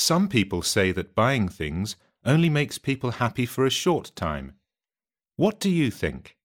Some people say that buying things only makes people happy for a short time. What do you think?